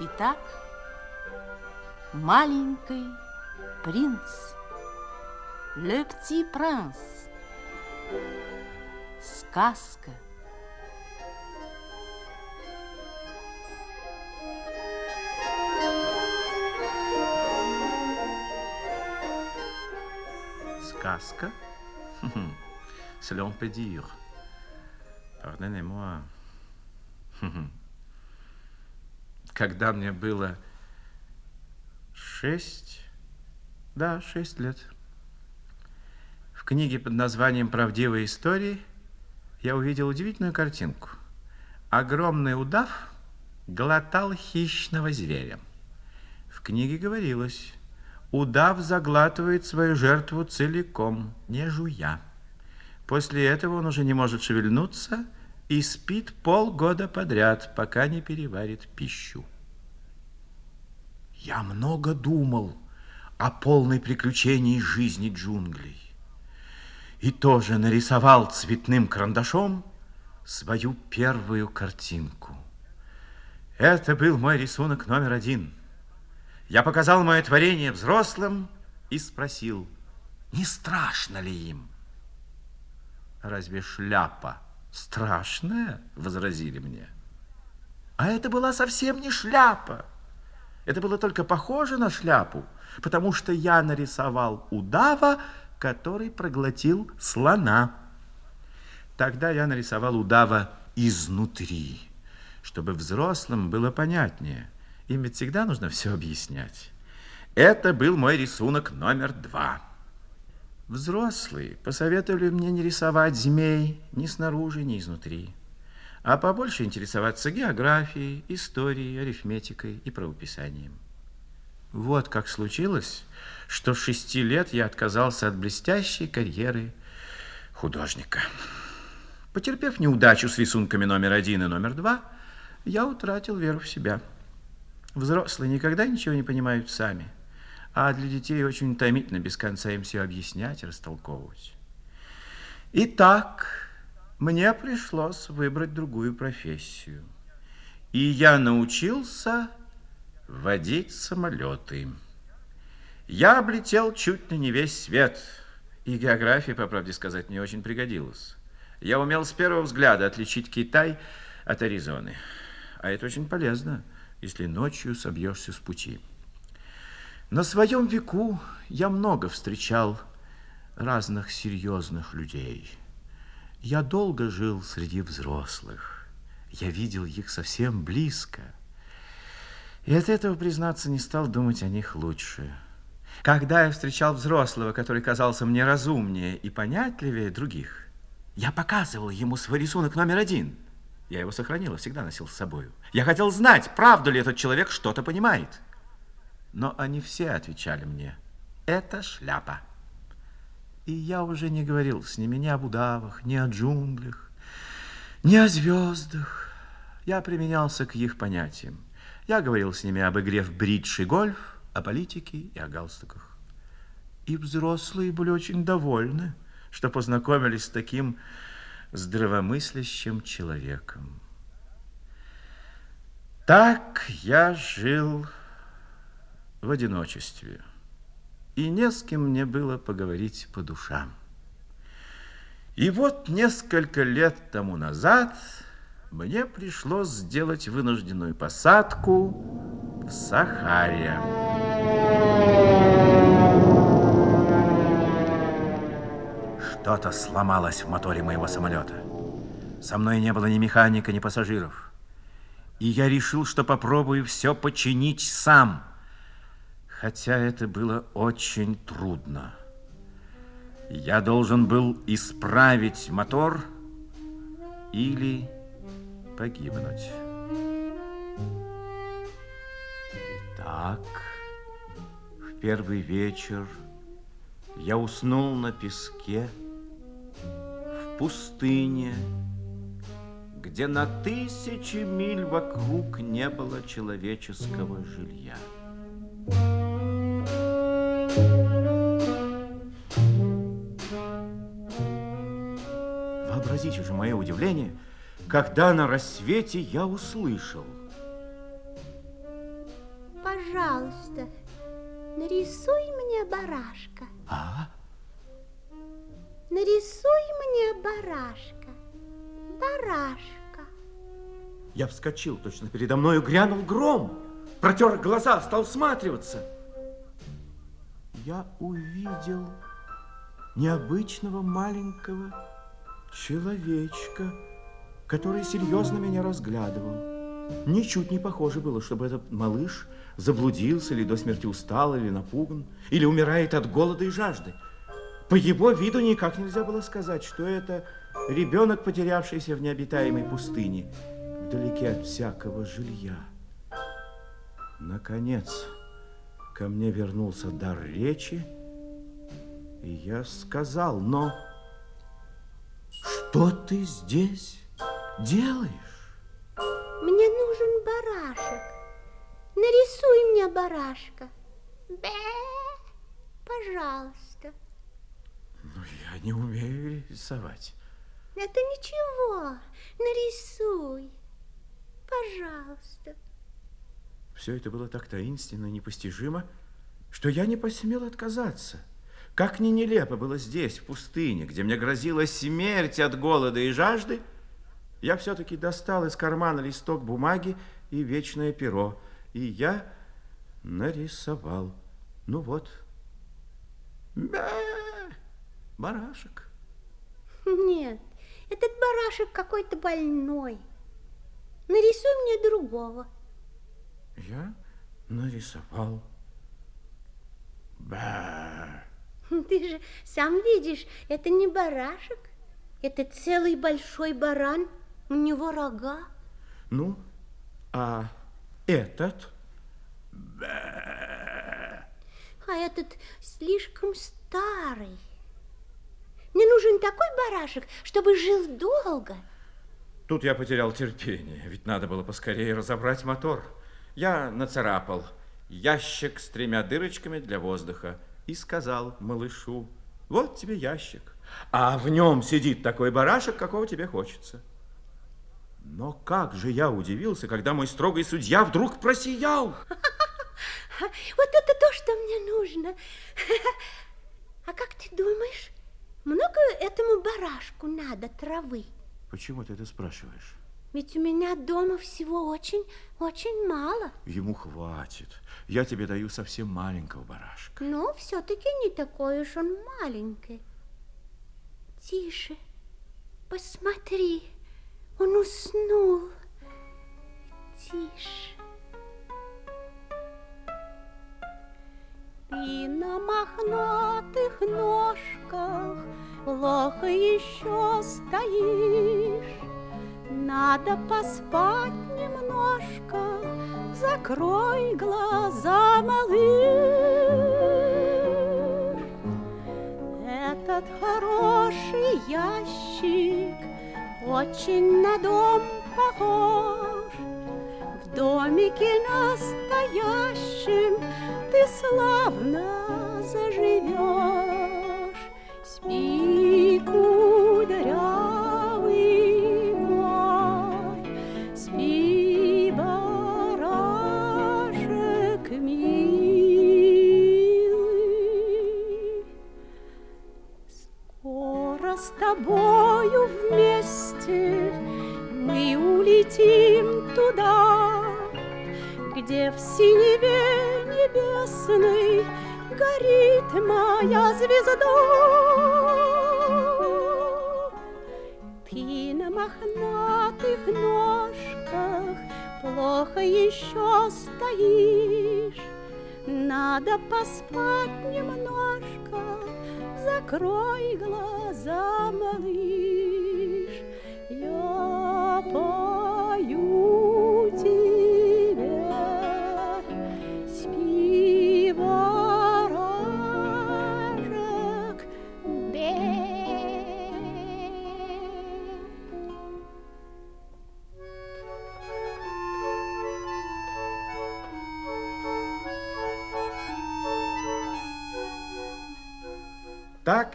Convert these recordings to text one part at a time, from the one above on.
Итак, маленький принц, Le Petit Prince, сказка. Сказка? Cela on peut dire. Pardonnez-moi. Когда мне было шесть, да, шесть лет, в книге под названием «Правдивые истории» я увидел удивительную картинку. Огромный удав глотал хищного зверя. В книге говорилось, удав заглатывает свою жертву целиком, не жуя. После этого он уже не может шевельнуться и спит полгода подряд, пока не переварит пищу. Я много думал о полной приключении жизни джунглей и тоже нарисовал цветным карандашом свою первую картинку. Это был мой рисунок номер один. Я показал мое творение взрослым и спросил, не страшно ли им? Разве шляпа страшная? Возразили мне. А это была совсем не шляпа. Это было только похоже на шляпу, потому что я нарисовал удава, который проглотил слона. Тогда я нарисовал удава изнутри, чтобы взрослым было понятнее. Им ведь всегда нужно все объяснять. Это был мой рисунок номер два. Взрослые посоветовали мне не рисовать змей ни снаружи, ни изнутри, а побольше интересоваться географией, историей, арифметикой и правописанием. Вот как случилось, что с шести лет я отказался от блестящей карьеры художника. Потерпев неудачу с рисунками номер один и номер два, я утратил веру в себя. Взрослые никогда ничего не понимают сами, а для детей очень утомительно без конца им все объяснять и растолковывать. Итак, мне пришлось выбрать другую профессию. И я научился водить самолеты. Я облетел чуть ли не весь свет, и география, по правде сказать, мне очень пригодилась. Я умел с первого взгляда отличить Китай от Аризоны. А это очень полезно, если ночью собьешься с пути. На своем веку я много встречал разных серьезных людей. Я долго жил среди взрослых. Я видел их совсем близко. И от этого, признаться, не стал думать о них лучше. Когда я встречал взрослого, который казался мне разумнее и понятливее других, я показывал ему свой рисунок номер один. Я его сохранил всегда носил с собой. Я хотел знать, правда ли этот человек что-то понимает. Но они все отвечали мне, это шляпа. И я уже не говорил с ними ни об удавах, ни о джунглях, ни о звездах. Я применялся к их понятиям. Я говорил с ними об игре в бридж и гольф, о политике и о галстуках. И взрослые были очень довольны, что познакомились с таким здравомыслящим человеком. Так я жил в одиночестве, и не с кем мне было поговорить по душам. И вот несколько лет тому назад мне пришлось сделать вынужденную посадку в Сахаре. Что-то сломалось в моторе моего самолета. Со мной не было ни механика, ни пассажиров. И я решил, что попробую все починить сам. Хотя это было очень трудно. Я должен был исправить мотор или погибнуть. Итак, в первый вечер я уснул на песке в пустыне, где на тысячи миль вокруг не было человеческого жилья. Постичь уже мое удивление, когда на рассвете я услышал. Пожалуйста, нарисуй мне барашка. А? Нарисуй мне барашка. Барашка. Я вскочил, точно передо мною грянул гром. Протер глаза, стал всматриваться. Я увидел необычного маленького человечка, который серьезно меня разглядывал. Ничуть не похоже было, чтобы этот малыш заблудился или до смерти устал, или напуган, или умирает от голода и жажды. По его виду никак нельзя было сказать, что это ребенок, потерявшийся в необитаемой пустыне, вдалеке от всякого жилья. Наконец, ко мне вернулся дар речи, и я сказал, но что ты здесь делаешь? Мне нужен барашек. Нарисуй мне барашка. Бе, пожалуйста. Ну, я не умею рисовать. Это ничего. Нарисуй. Пожалуйста. Все это было так таинственно и непостижимо, что я не посмел отказаться. Как ни нелепо было здесь, в пустыне, где мне грозила смерть от голода и жажды, я все-таки достал из кармана листок бумаги и вечное перо, и я нарисовал. Ну вот, Бя! барашек. Нет, этот барашек какой-то больной. Нарисуй мне другого. Я нарисовал. Ба! Ты же сам видишь, это не барашек. Это целый большой баран. У него рога. Ну, а этот? А этот слишком старый. Мне нужен такой барашек, чтобы жил долго. Тут я потерял терпение, ведь надо было поскорее разобрать мотор. Я нацарапал ящик с тремя дырочками для воздуха и сказал малышу, вот тебе ящик, а в нем сидит такой барашек, какого тебе хочется. Но как же я удивился, когда мой строгий судья вдруг просиял. Вот это то, что мне нужно. А как ты думаешь, много этому барашку надо травы? Почему ты это спрашиваешь? Ведь у меня дома всего очень-очень мало. Ему хватит. Я тебе даю совсем маленького барашка. Но все-таки не такой уж он маленький. Тише, посмотри, он уснул. Тише. И на мохнатых ножках плохо еще стоишь. Надо поспать немножко, закрой глаза, малыш. Этот хороший ящик очень на дом похож. В домике настоящем ты славно заживешь. Спи, мы улетим туда, где в синеве небесной горит моя звезда. Ты на мохнатых ножках плохо еще стоишь. Надо поспать немножко, закрой глаза, малыш. Я пою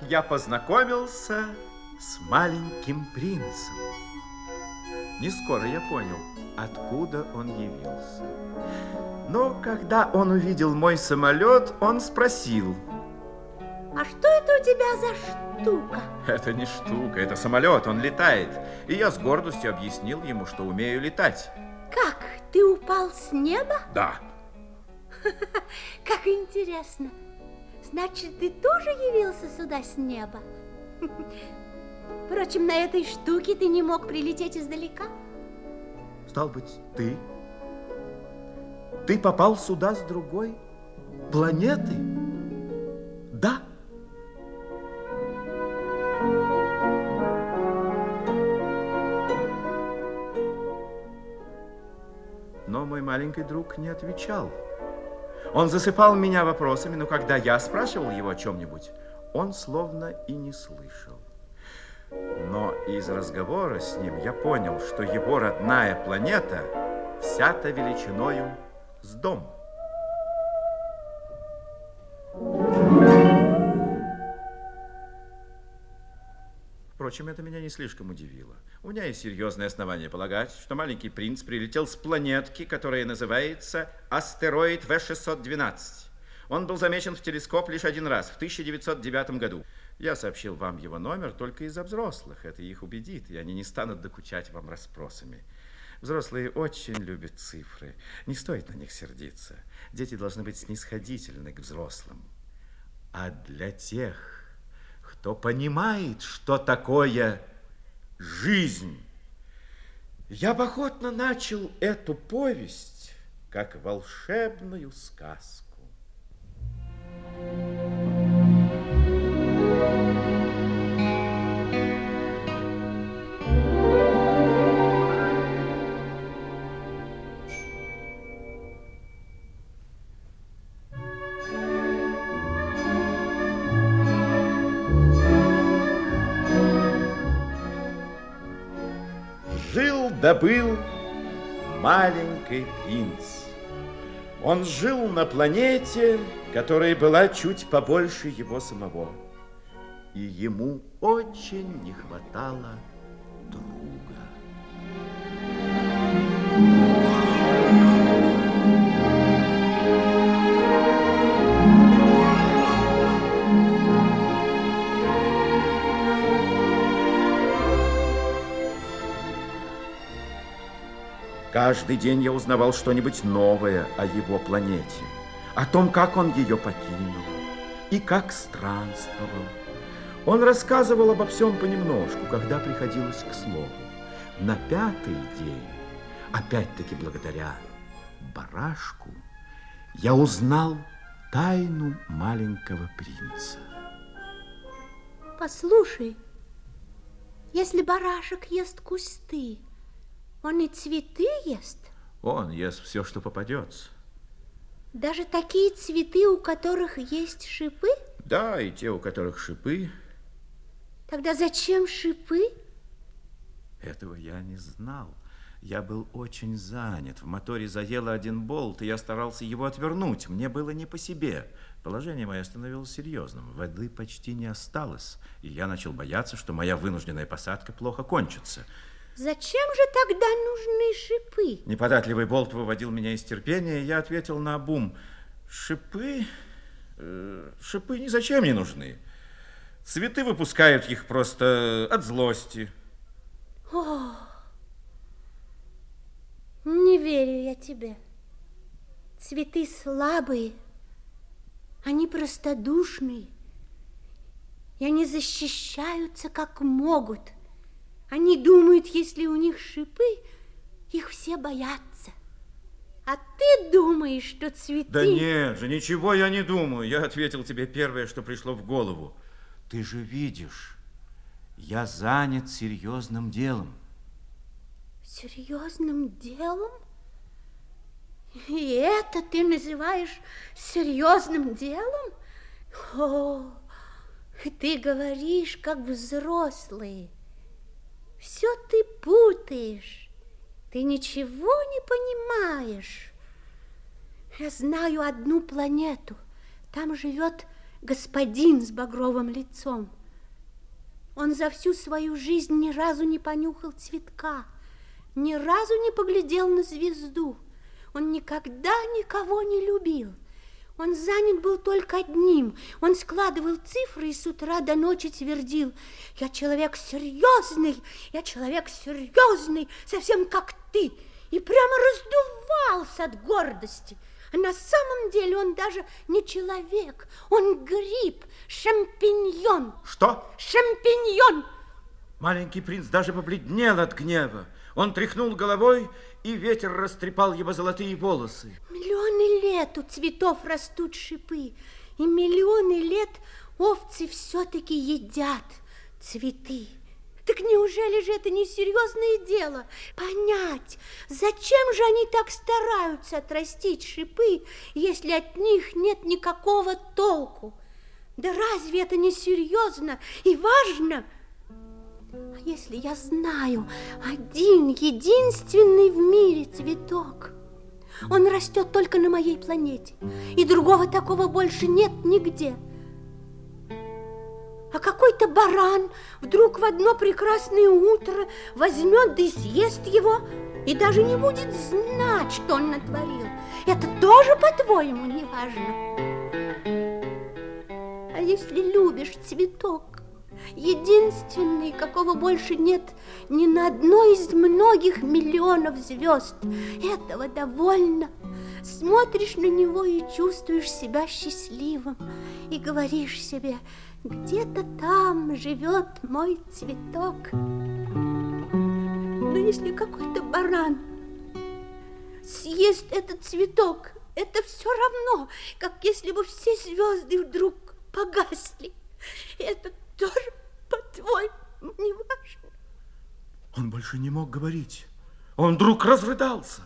Так я познакомился с маленьким принцем. Не скоро я понял, откуда он явился. Но когда он увидел мой самолет, он спросил. А что это у тебя за штука? Это не штука, это самолет, он летает. И я с гордостью объяснил ему, что умею летать. Как? Ты упал с неба? Да. Как интересно. Значит, ты тоже явился сюда с неба? Впрочем, на этой штуке ты не мог прилететь издалека? Стал быть, ты? Ты попал сюда с другой планеты? Да. Но мой маленький друг не отвечал. Он засыпал меня вопросами, но когда я спрашивал его о чем-нибудь, он словно и не слышал. Но из разговора с ним я понял, что его родная планета вся-то величиною с дом. Впрочем, это меня не слишком удивило. У меня есть серьезное основание полагать, что маленький принц прилетел с планетки, которая называется астероид В-612. Он был замечен в телескоп лишь один раз, в 1909 году. Я сообщил вам его номер только из-за взрослых. Это их убедит, и они не станут докучать вам расспросами. Взрослые очень любят цифры. Не стоит на них сердиться. Дети должны быть снисходительны к взрослым. А для тех, кто понимает, что такое жизнь. Я бы охотно начал эту повесть как волшебную сказку. Да был маленький принц. Он жил на планете, которая была чуть побольше его самого. И ему очень не хватало друга. Каждый день я узнавал что-нибудь новое о его планете, о том, как он ее покинул и как странствовал. Он рассказывал обо всем понемножку, когда приходилось к слову. На пятый день, опять-таки благодаря барашку, я узнал тайну маленького принца. Послушай, если барашек ест кусты, он и цветы ест? Он ест все, что попадется. Даже такие цветы, у которых есть шипы? Да, и те, у которых шипы. Тогда зачем шипы? Этого я не знал. Я был очень занят. В моторе заело один болт, и я старался его отвернуть. Мне было не по себе. Положение мое становилось серьезным. Воды почти не осталось, и я начал бояться, что моя вынужденная посадка плохо кончится. Зачем же тогда нужны шипы? Неподатливый болт выводил меня из терпения, и я ответил на бум. Шипы? Э, шипы ни зачем не нужны. Цветы выпускают их просто от злости. О, не верю я тебе. Цветы слабые, они простодушные, и они защищаются как могут. Они думают, если у них шипы, их все боятся. А ты думаешь, что цветы... Да нет же, ничего я не думаю. Я ответил тебе первое, что пришло в голову. Ты же видишь, я занят серьезным делом. Серьезным делом? И это ты называешь серьезным делом? О, ты говоришь, как взрослый. Все ты путаешь. Ты ничего не понимаешь. Я знаю одну планету. Там живет господин с багровым лицом. Он за всю свою жизнь ни разу не понюхал цветка, ни разу не поглядел на звезду. Он никогда никого не любил. Он занят был только одним. Он складывал цифры и с утра до ночи твердил. Я человек серьезный, я человек серьезный, совсем как ты. И прямо раздувался от гордости. А на самом деле он даже не человек, он гриб, шампиньон. Что? Шампиньон. Маленький принц даже побледнел от гнева. Он тряхнул головой, и ветер растрепал его золотые волосы. Миллионы лет у цветов растут шипы, и миллионы лет овцы все-таки едят цветы. Так неужели же это не серьезное дело? Понять, зачем же они так стараются отрастить шипы, если от них нет никакого толку? Да разве это не серьезно и важно? А если я знаю один единственный в мире цветок? Он растет только на моей планете, и другого такого больше нет нигде. А какой-то баран вдруг в одно прекрасное утро возьмет да и съест его, и даже не будет знать, что он натворил. Это тоже, по-твоему, не важно? А если любишь цветок, единственный, какого больше нет ни на одной из многих миллионов звезд. Этого довольно. Смотришь на него и чувствуешь себя счастливым, и говоришь себе, где-то там живет мой цветок. Но если какой-то баран съест этот цветок, это все равно, как если бы все звезды вдруг погасли. Это тоже, по-твоему, не важно? Он больше не мог говорить. Он вдруг разрыдался.